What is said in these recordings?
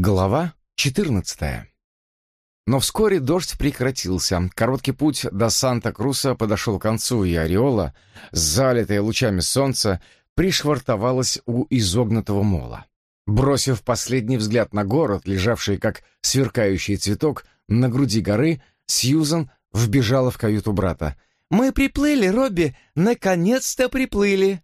Глава 14. Но вскоре дождь прекратился. Короткий путь до Санта-Круса подошел к концу, и Ореола, залитая лучами солнца, пришвартовалась у изогнутого мола. Бросив последний взгляд на город, лежавший как сверкающий цветок на груди горы, Сьюзан вбежала в каюту брата. «Мы приплыли, Робби! Наконец-то приплыли!»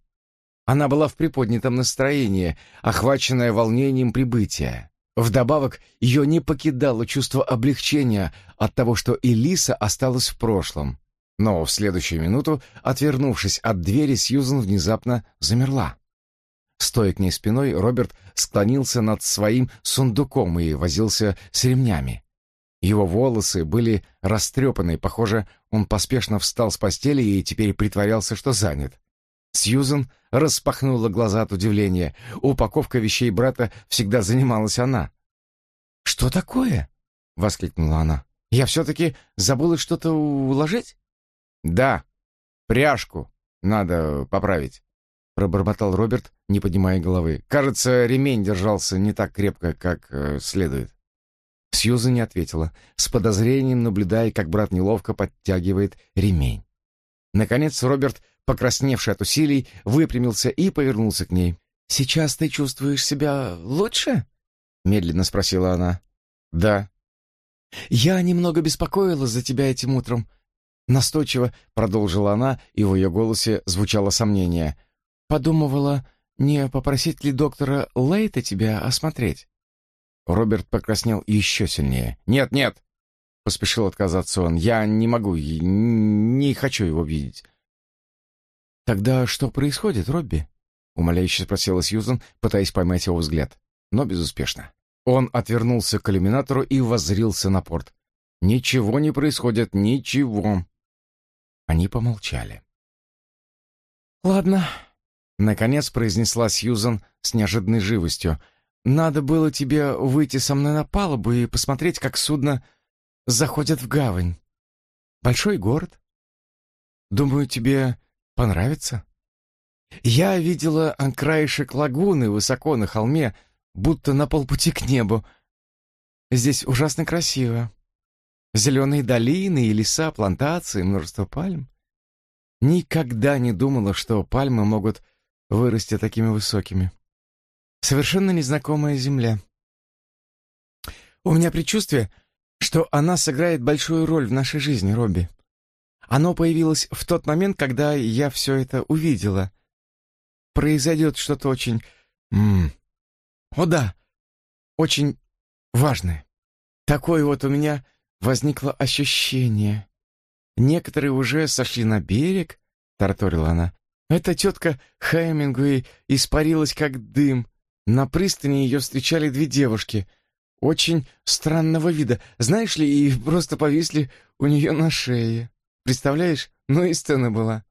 Она была в приподнятом настроении, охваченная волнением прибытия. Вдобавок, ее не покидало чувство облегчения от того, что Элиса осталась в прошлом. Но в следующую минуту, отвернувшись от двери, Сьюзен внезапно замерла. Стоя к ней спиной, Роберт склонился над своим сундуком и возился с ремнями. Его волосы были растрепаны, похоже, он поспешно встал с постели и теперь притворялся, что занят. Сьюзен распахнула глаза от удивления. Упаковка вещей брата всегда занималась она. «Что такое?» — воскликнула она. «Я все-таки забыла что-то уложить?» «Да, пряжку надо поправить», — пробормотал Роберт, не поднимая головы. «Кажется, ремень держался не так крепко, как э, следует». Сьюза не ответила, с подозрением наблюдая, как брат неловко подтягивает ремень. Наконец Роберт покрасневший от усилий, выпрямился и повернулся к ней. «Сейчас ты чувствуешь себя лучше?» — медленно спросила она. «Да». «Я немного беспокоилась за тебя этим утром». Настойчиво продолжила она, и в ее голосе звучало сомнение. «Подумывала, не попросить ли доктора Лейта тебя осмотреть?» Роберт покраснел еще сильнее. «Нет, нет!» — поспешил отказаться он. «Я не могу, не хочу его видеть. «Тогда что происходит, Робби?» — умоляюще спросила Сьюзан, пытаясь поймать его взгляд, но безуспешно. Он отвернулся к иллюминатору и воззрился на порт. «Ничего не происходит, ничего!» Они помолчали. «Ладно», — наконец произнесла Сьюзан с неожиданной живостью. «Надо было тебе выйти со мной на палубу и посмотреть, как судно заходит в гавань. Большой город. Думаю, тебе Понравится? Я видела краешек лагуны высоко на холме, будто на полпути к небу. Здесь ужасно красиво. Зеленые долины и леса, плантации, множество пальм. Никогда не думала, что пальмы могут вырасти такими высокими. Совершенно незнакомая земля. У меня предчувствие, что она сыграет большую роль в нашей жизни, Робби. Оно появилось в тот момент, когда я все это увидела. Произойдет что-то очень... М -м, о да, очень важное. Такое вот у меня возникло ощущение. Некоторые уже сошли на берег, — тараторила она. Эта тетка Хемингуэй испарилась как дым. На пристани ее встречали две девушки, очень странного вида, знаешь ли, и просто повисли у нее на шее. Представляешь, ну и сцена была.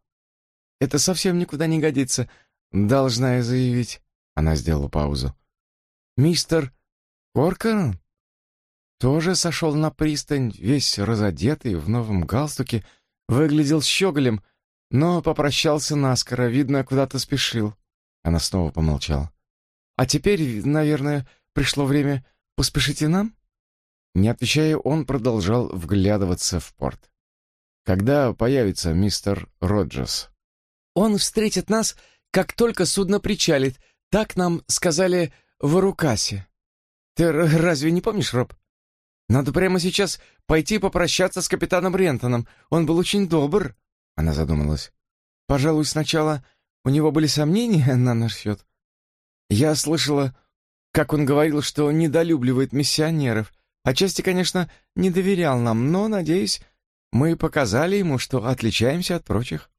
Это совсем никуда не годится, должна я заявить. Она сделала паузу. Мистер Коркорн тоже сошел на пристань, весь разодетый, в новом галстуке, выглядел щеголем, но попрощался наскоро, видно, куда-то спешил. Она снова помолчала. «А теперь, наверное, пришло время поспешить и нам?» Не отвечая, он продолжал вглядываться в порт. Когда появится мистер Роджерс? Он встретит нас, как только судно причалит. Так нам сказали в Арукасе. Ты разве не помнишь, Роб? Надо прямо сейчас пойти попрощаться с капитаном Рентоном. Он был очень добр. Она задумалась. Пожалуй, сначала у него были сомнения на наш счет. Я слышала, как он говорил, что недолюбливает миссионеров. Отчасти, конечно, не доверял нам, но, надеюсь, мы показали ему, что отличаемся от прочих».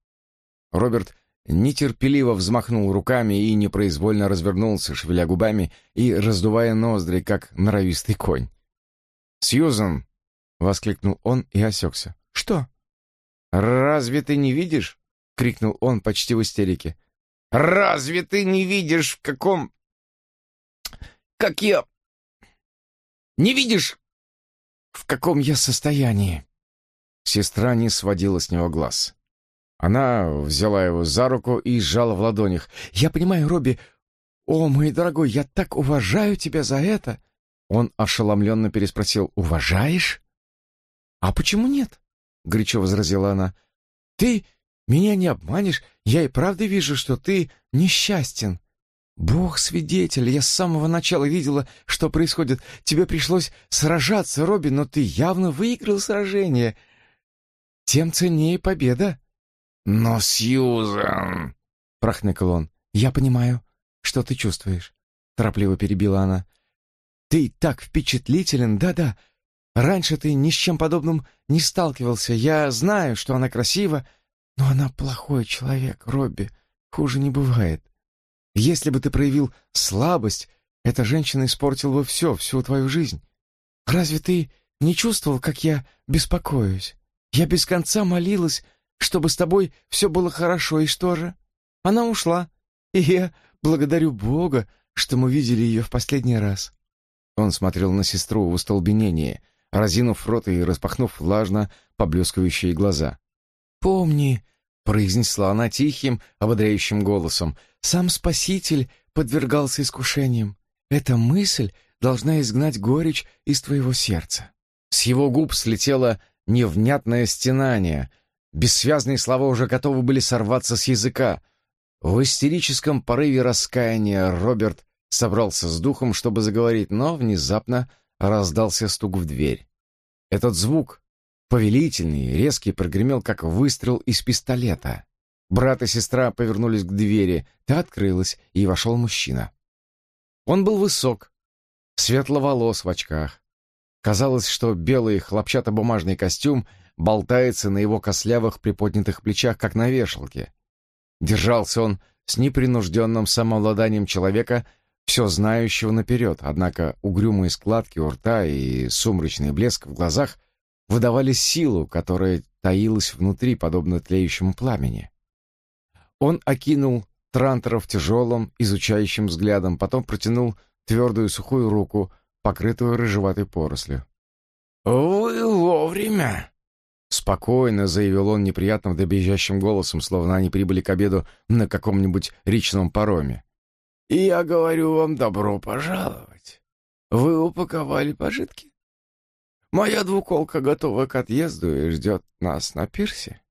Роберт нетерпеливо взмахнул руками и непроизвольно развернулся, шевеля губами и раздувая ноздри, как норовистый конь. «Сьюзан!» — воскликнул он и осекся. «Что?» «Разве ты не видишь?» — крикнул он почти в истерике. «Разве ты не видишь, в каком... как я... не видишь, в каком я состоянии?» Сестра не сводила с него глаз. Она взяла его за руку и сжала в ладонях. «Я понимаю, Робби. О, мой дорогой, я так уважаю тебя за это. Он ошеломленно переспросил «Уважаешь?» «А почему нет?» — горячо возразила она. «Ты меня не обманешь, я и правда вижу, что ты несчастен. Бог свидетель, я с самого начала видела, что происходит. Тебе пришлось сражаться, Робби, но ты явно выиграл сражение. Тем ценнее победа». «Но, Сьюзан...» — прохныкал он. «Я понимаю, что ты чувствуешь», — торопливо перебила она. «Ты так впечатлителен, да-да. Раньше ты ни с чем подобным не сталкивался. Я знаю, что она красива, но она плохой человек, Робби. Хуже не бывает. Если бы ты проявил слабость, эта женщина испортила бы все, всю твою жизнь. Разве ты не чувствовал, как я беспокоюсь? Я без конца молилась, чтобы с тобой все было хорошо, и что же? Она ушла, и я благодарю Бога, что мы видели ее в последний раз». Он смотрел на сестру в остолбенении, разинув рот и распахнув влажно поблескивающие глаза. «Помни», — произнесла она тихим, ободряющим голосом, «сам Спаситель подвергался искушениям. Эта мысль должна изгнать горечь из твоего сердца». С его губ слетело невнятное стенание. Бессвязные слова уже готовы были сорваться с языка. В истерическом порыве раскаяния Роберт собрался с духом, чтобы заговорить, но внезапно раздался стук в дверь. Этот звук, повелительный, резкий, прогремел, как выстрел из пистолета. Брат и сестра повернулись к двери, та открылась, и вошел мужчина. Он был высок, светловолос в очках. Казалось, что белый хлопчатобумажный костюм болтается на его кослявых приподнятых плечах, как на вешалке. Держался он с непринужденным самообладанием человека, все знающего наперед, однако угрюмые складки у рта и сумрачный блеск в глазах выдавали силу, которая таилась внутри, подобно тлеющему пламени. Он окинул Трантеров тяжелым, изучающим взглядом, потом протянул твердую сухую руку, покрытую рыжеватой порослью. «Вы вовремя!» Спокойно заявил он неприятным добежащим голосом, словно они прибыли к обеду на каком-нибудь речном пароме. Я говорю вам добро пожаловать. Вы упаковали пожитки? Моя двуколка готова к отъезду и ждет нас на пирсе.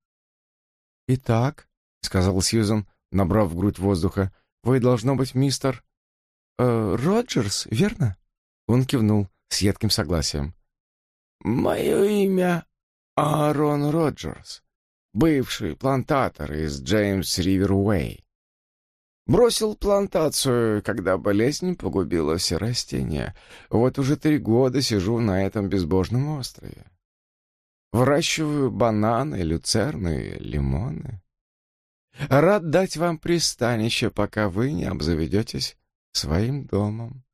«Итак», — сказал Сьюзан, набрав в грудь воздуха, — «вы, должно быть, мистер... Э, Роджерс, верно?» Он кивнул с едким согласием. «Мое имя Аарон Роджерс, бывший плантатор из Джеймс Ривер Уэй. Бросил плантацию, когда болезнь погубила все растения. Вот уже три года сижу на этом безбожном острове. Выращиваю бананы, люцерны, лимоны. Рад дать вам пристанище, пока вы не обзаведетесь своим домом.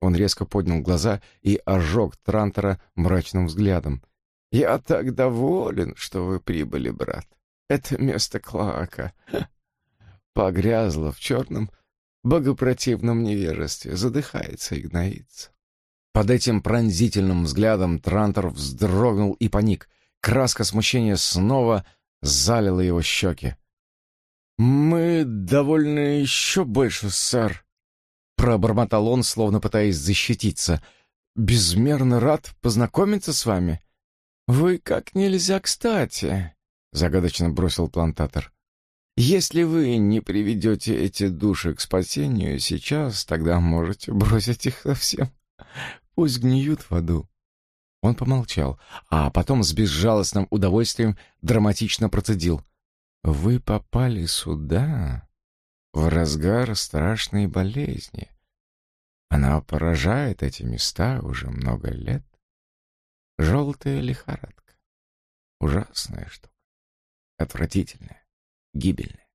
Он резко поднял глаза и ожег Трантора мрачным взглядом. «Я так доволен, что вы прибыли, брат. Это место Клоака. Погрязло в черном, богопротивном невежестве, задыхается и гноится». Под этим пронзительным взглядом Трантор вздрогнул и паник. Краска смущения снова залила его щеки. «Мы довольны еще больше, сэр», — пробормотал он, словно пытаясь защититься. «Безмерно рад познакомиться с вами. «Вы как нельзя кстати», — загадочно бросил плантатор. «Если вы не приведете эти души к спасению сейчас, тогда можете бросить их совсем. Пусть гниют в аду». Он помолчал, а потом с безжалостным удовольствием драматично процедил. «Вы попали сюда в разгар страшной болезни. Она поражает эти места уже много лет. Желтая лихорадка. Ужасная штука. Отвратительная. Гибельная.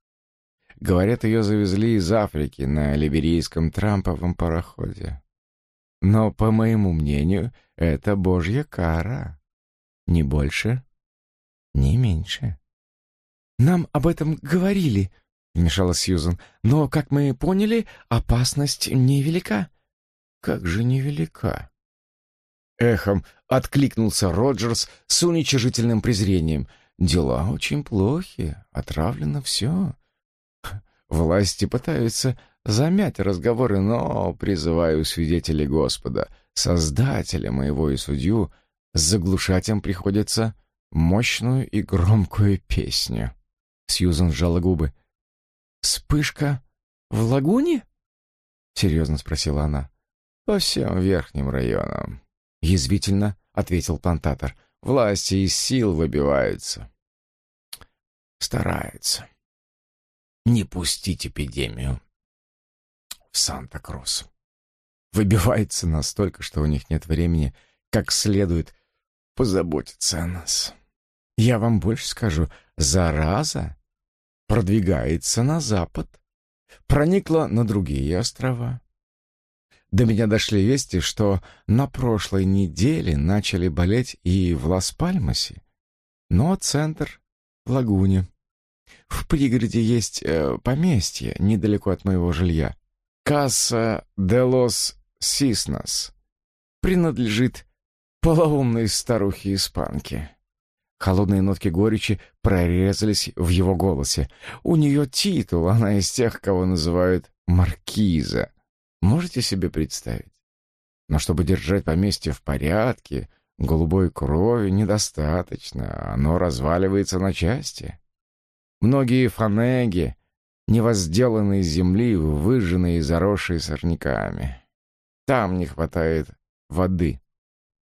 Говорят, ее завезли из Африки на либерийском трамповом пароходе. Но, по моему мнению, это божья кара. Ни больше, ни меньше. «Нам об этом говорили», — вмешалась Сьюзан. «Но, как мы поняли, опасность невелика». «Как же невелика?» Эхом откликнулся Роджерс с уничижительным презрением. «Дела очень плохи, отравлено все. Власти пытаются замять разговоры, но призываю свидетелей Господа. создателя моего и судью, заглушать им приходится мощную и громкую песню. Сьюзан сжала губы. «Вспышка в лагуне?» — серьезно спросила она. «По всем верхним районам», — язвительно ответил плантатор. «Власти из сил выбиваются. Стараются не пустить эпидемию в Санта-Крус. Выбивается настолько, что у них нет времени как следует позаботиться о нас. Я вам больше скажу, зараза продвигается на запад, проникла на другие острова. До меня дошли вести, что на прошлой неделе начали болеть и в Лас-Пальмасе, но центр — в Лагуне. В пригороде есть э, поместье недалеко от моего жилья. Касса де лос Сиснос принадлежит полоумной старухе-испанке. Холодные нотки горечи прорезались в его голосе. У нее титул, она из тех, кого называют маркиза. Можете себе представить? Но чтобы держать поместье в порядке, голубой крови недостаточно, оно разваливается на части. Многие фанеги, невозделанные земли, выжженные и заросшие сорняками. Там не хватает воды.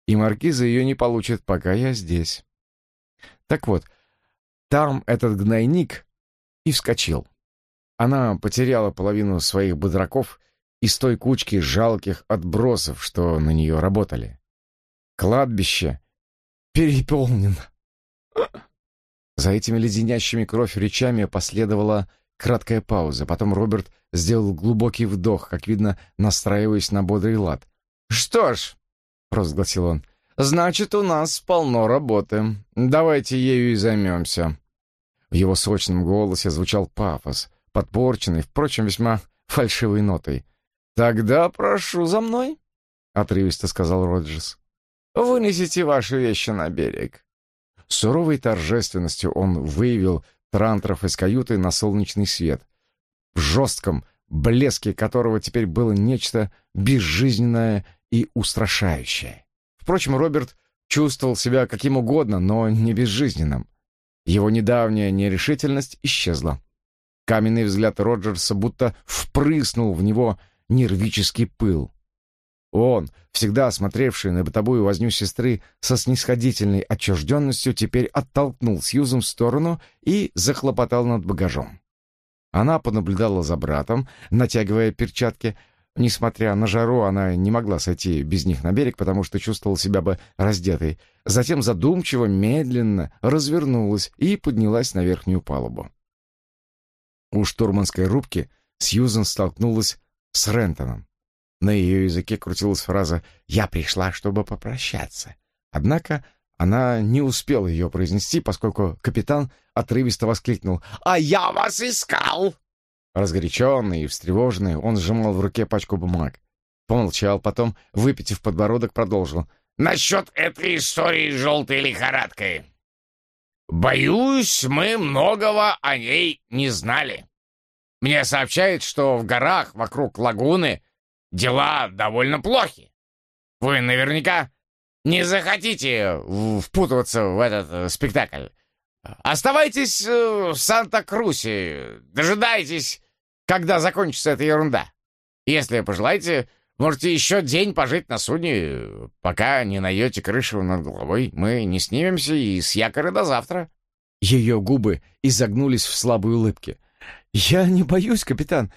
И маркиза ее не получит, пока я здесь. Так вот, там этот гнойник и вскочил. Она потеряла половину своих бодраков из той кучки жалких отбросов, что на нее работали. Кладбище переполнено. За этими леденящими кровь речами последовала краткая пауза. Потом Роберт сделал глубокий вдох, как видно, настраиваясь на бодрый лад. «Что ж», — провозгласил он, — «значит, у нас полно работы. Давайте ею и займемся». В его сочном голосе звучал пафос, подпорченный, впрочем, весьма фальшивой нотой. «Тогда прошу за мной», — отрывисто сказал Роджерс. «Вынесите ваши вещи на берег. суровой торжественностью он выявил Трантров из каюты на солнечный свет, в жестком блеске которого теперь было нечто безжизненное и устрашающее. Впрочем, Роберт чувствовал себя каким угодно, но не безжизненным. Его недавняя нерешительность исчезла. Каменный взгляд Роджерса будто впрыснул в него нервический пыл. Он, всегда смотревший на бытовую возню сестры со снисходительной отчужденностью, теперь оттолкнул Сьюзом в сторону и захлопотал над багажом. Она понаблюдала за братом, натягивая перчатки. Несмотря на жару, она не могла сойти без них на берег, потому что чувствовала себя бы раздетой. Затем задумчиво, медленно развернулась и поднялась на верхнюю палубу. У штурманской рубки Сьюзен столкнулась с Рентоном. На ее языке крутилась фраза «Я пришла, чтобы попрощаться». Однако она не успела ее произнести, поскольку капитан отрывисто воскликнул «А я вас искал!» Разгоряченный и встревоженный, он сжимал в руке пачку бумаг. Помолчал, потом, выпитив подбородок, продолжил. «Насчет этой истории с желтой лихорадкой. Боюсь, мы многого о ней не знали. Мне сообщают, что в горах вокруг лагуны дела довольно плохи. Вы наверняка не захотите впутываться в этот э, спектакль. Оставайтесь э, в Санта-Крусе, дожидайтесь, когда закончится эта ерунда. Если пожелаете, можете еще день пожить на судне, пока не найдете крышу над головой. Мы не снимемся и с якоря до завтра». Ее губы изогнулись в слабой улыбке. «Я не боюсь, капитан.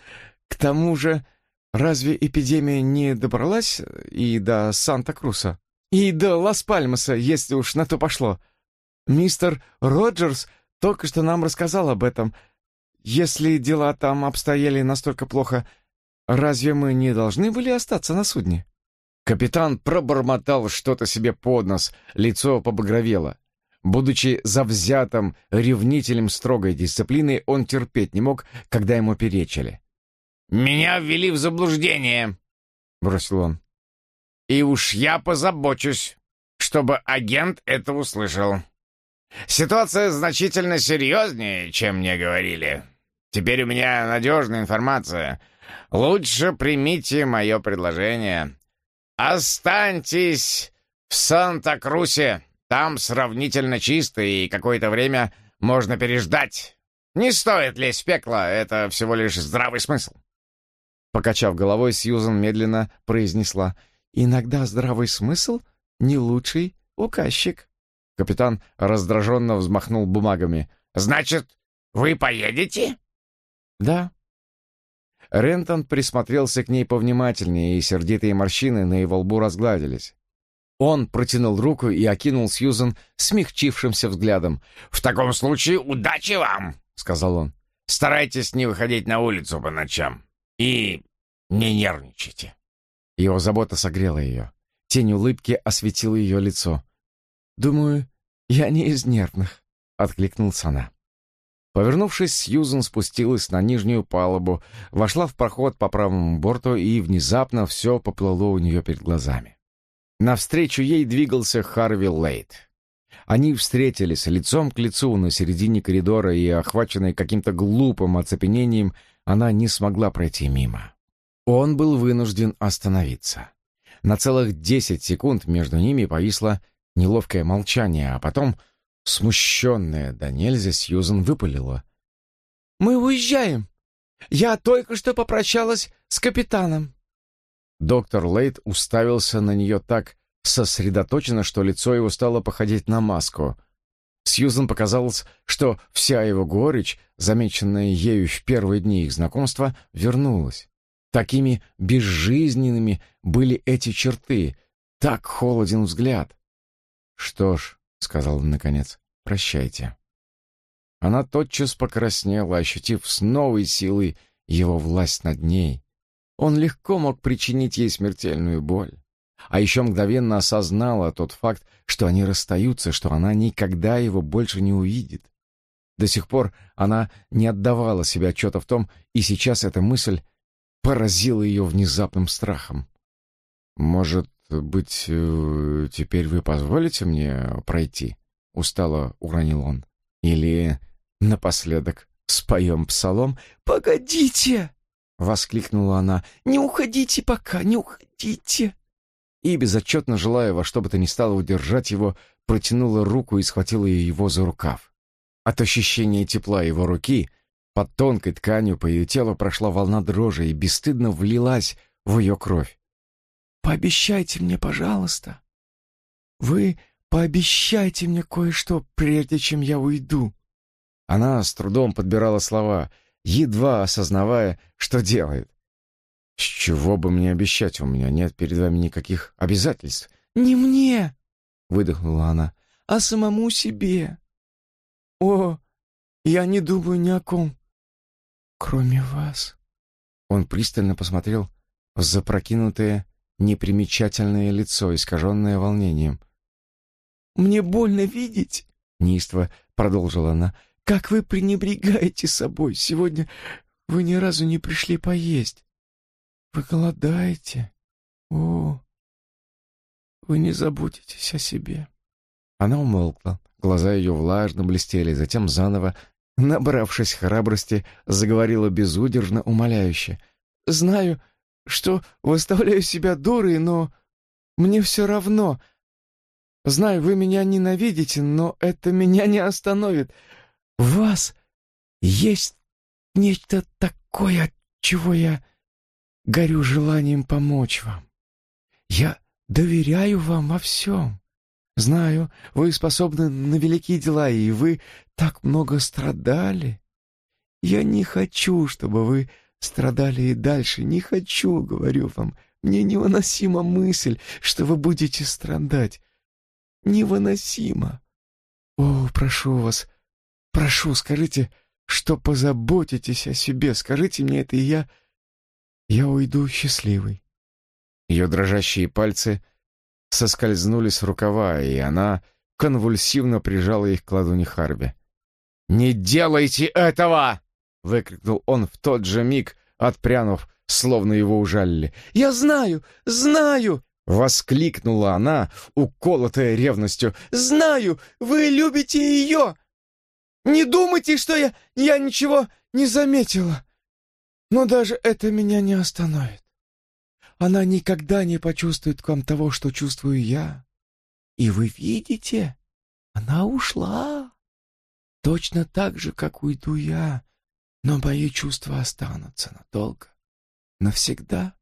К тому же Разве эпидемия не добралась и до Санта-Круса? И до Лас-Пальмаса, если уж на то пошло? Мистер Роджерс только что нам рассказал об этом. Если дела там обстояли настолько плохо, разве мы не должны были остаться на судне?» Капитан пробормотал что-то себе под нос, лицо побагровело. Будучи завзятым ревнителем строгой дисциплины, он терпеть не мог, когда ему перечили. «Меня ввели в заблуждение», — бросил он. «И уж я позабочусь, чтобы агент это услышал. Ситуация значительно серьезнее, чем мне говорили. Теперь у меня надежная информация. Лучше примите мое предложение. «Останьтесь в Санта-Крусе. Там сравнительно чисто, и какое-то время можно переждать. Не стоит лезть в пекло, это всего лишь здравый смысл». Покачав головой, Сьюзан медленно произнесла, «Иногда здравый смысл не лучший указчик». Капитан раздраженно взмахнул бумагами. «Значит, вы поедете?» «Да». Рентон присмотрелся к ней повнимательнее, и сердитые морщины на его лбу разгладились. Он протянул руку и окинул Сьюзен смягчившимся взглядом. «В таком случае удачи вам!» — сказал он. «Старайтесь не выходить на улицу по ночам. И не нервничайте». Его забота согрела ее. Тень улыбки осветила ее лицо. «Думаю, я не из нервных», — откликнулась она. Повернувшись, Сьюзен спустилась на нижнюю палубу, вошла в проход по правому борту, и внезапно все поплыло у нее перед глазами. Навстречу ей двигался Харви Лейт. Они встретились лицом к лицу на середине коридора, и, охваченной каким-то глупым оцепенением, она не смогла пройти мимо. Он был вынужден остановиться. На целых десять секунд между ними повисло неловкое молчание, а потом, смущенная да нельзя, Сьюзен выпалила. «Мы уезжаем! Я только что попрощалась с капитаном!» Доктор Лейт уставился на нее так сосредоточенно, что лицо его стало походить на маску. Сьюзен показалось, что вся его горечь, замеченная ею в первые дни их знакомства, вернулась. Такими безжизненными были эти черты, так холоден взгляд. «Что ж», — сказал он наконец, — «прощайте». Она тотчас покраснела, ощутив с новой силой его власть над ней. Он легко мог причинить ей смертельную боль. А еще мгновенно осознала тот факт, что они расстаются, что она никогда его больше не увидит. До сих пор она не отдавала себе отчета в том, и сейчас эта мысль поразила ее внезапным страхом. «Может быть, э, теперь вы позволите мне пройти?» — устало уронил он. «Или напоследок споем псалом?» «Погодите!» — воскликнула она. «Не уходите пока, не уходите!» И, безотчетно желая во что бы то ни стало удержать его, протянула руку и схватила его за рукав. От ощущения тепла его руки под тонкой тканью по ее телу прошла волна дрожи и бесстыдно влилась в ее кровь. «Пообещайте мне, пожалуйста. Вы пообещайте мне кое-что, прежде чем я уйду». Она с трудом подбирала слова — едва осознавая, что делает. «С чего бы мне обещать? У меня нет перед вами никаких обязательств». «Не мне!» — выдохнула она. «А самому себе. О, я не думаю ни о ком, кроме вас». Он пристально посмотрел в запрокинутое, непримечательное лицо, искаженное волнением. «Мне больно видеть», — неистово продолжила она, как вы пренебрегаете собой! Сегодня вы ни разу не пришли поесть. Вы голодаете. О, вы не заботитесь о себе. Она умолкла. Глаза ее влажно блестели, затем заново, набравшись храбрости, заговорила безудержно, умоляюще. «Знаю, что выставляю себя дурой, но мне все равно. Знаю, вы меня ненавидите, но это меня не остановит. В вас есть нечто такое, от чего я горю желанием помочь вам. Я доверяю вам во всем. Знаю, вы способны на великие дела, и вы так много страдали. Я не хочу, чтобы вы страдали и дальше. Не хочу, говорю вам. Мне невыносима мысль, что вы будете страдать. Невыносимо. О, прошу вас, Прошу, скажите, что позаботитесь о себе. Скажите мне это, и я... Я уйду счастливый». Ее дрожащие пальцы соскользнули с рукава, и она конвульсивно прижала их к ладони Харби. «Не делайте этого!» — выкрикнул он в тот же миг, отпрянув, словно его ужалили. «Я знаю! Знаю!» — воскликнула она, уколотая ревностью. «Знаю! Вы любите ее!» Не думайте, что я, я ничего не заметила. Но даже это меня не остановит. она никогда не почувствует к вам того, что чувствую я. И вы видите, она ушла. Точно так же, как уйду я, но мои чувства останутся надолго, навсегда.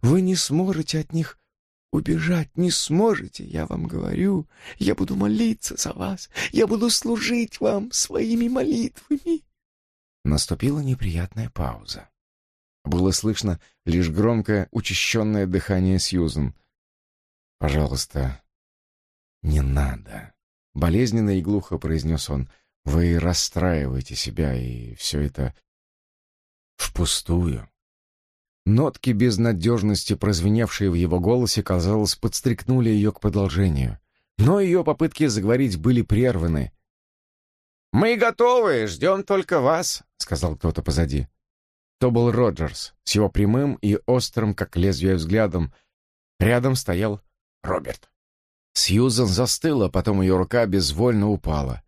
Вы не сможете от них убежать, не сможете, я вам говорю. Я буду молиться за вас, я буду служить вам своими молитвами. Наступила неприятная пауза. Было слышно лишь громкое, учащенное дыхание Сьюзен. «Пожалуйста, не надо», — болезненно и глухо произнес он. «Вы расстраиваете себя, и все это впустую». Нотки безнадежности, прозвеневшие в его голосе, казалось, подстрекнули ее к продолжению. Но ее попытки заговорить были прерваны. «Мы готовы, ждем только вас», — сказал кто-то позади. То был Роджерс с его прямым и острым, как лезвие, взглядом. Рядом стоял Роберт. Сьюзан застыла, потом ее рука безвольно упала.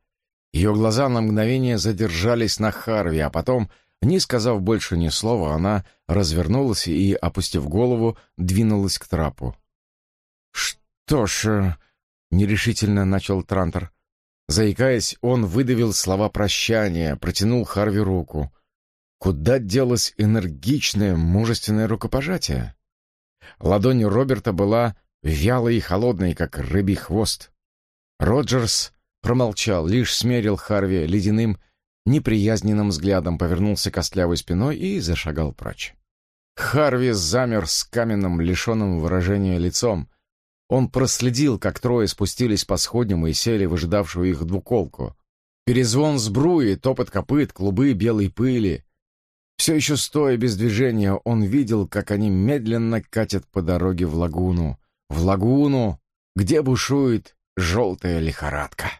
Ее глаза на мгновение задержались на Харви, а потом, не сказав больше ни слова, она развернулась и, опустив голову, двинулась к трапу. «Что ж...» э, — нерешительно начал Трантор. Заикаясь, он выдавил слова прощания, протянул Харви руку. Куда делось энергичное, мужественное рукопожатие? Ладонь Роберта была вялой и холодной, как рыбий хвост. Роджерс промолчал, лишь смерил Харви ледяным, неприязненным взглядом, повернулся костлявой спиной и зашагал прочь. Харви замер с каменным, лишенным выражения лицом. Он проследил, как трое спустились по сходням и сели в ожидавшую их двуколку. Перезвон сбруи, топот копыт, клубы белой пыли — все еще стоя без движения, он видел, как они медленно катят по дороге в лагуну. В лагуну, где бушует желтая лихорадка.